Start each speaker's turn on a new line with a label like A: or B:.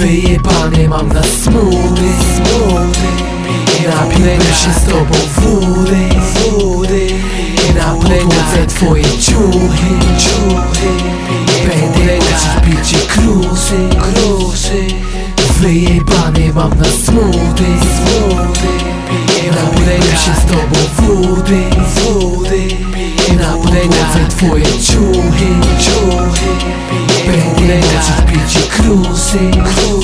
A: Wyjebane mam na smuty Napiję się z tobą wódy Na podłodze twoje ciuchy Będę ci pić krusy Wyjebane mam na smuty Napiję się z tobą wódy Na podłodze twoje ciuchy Będę ci pić krusy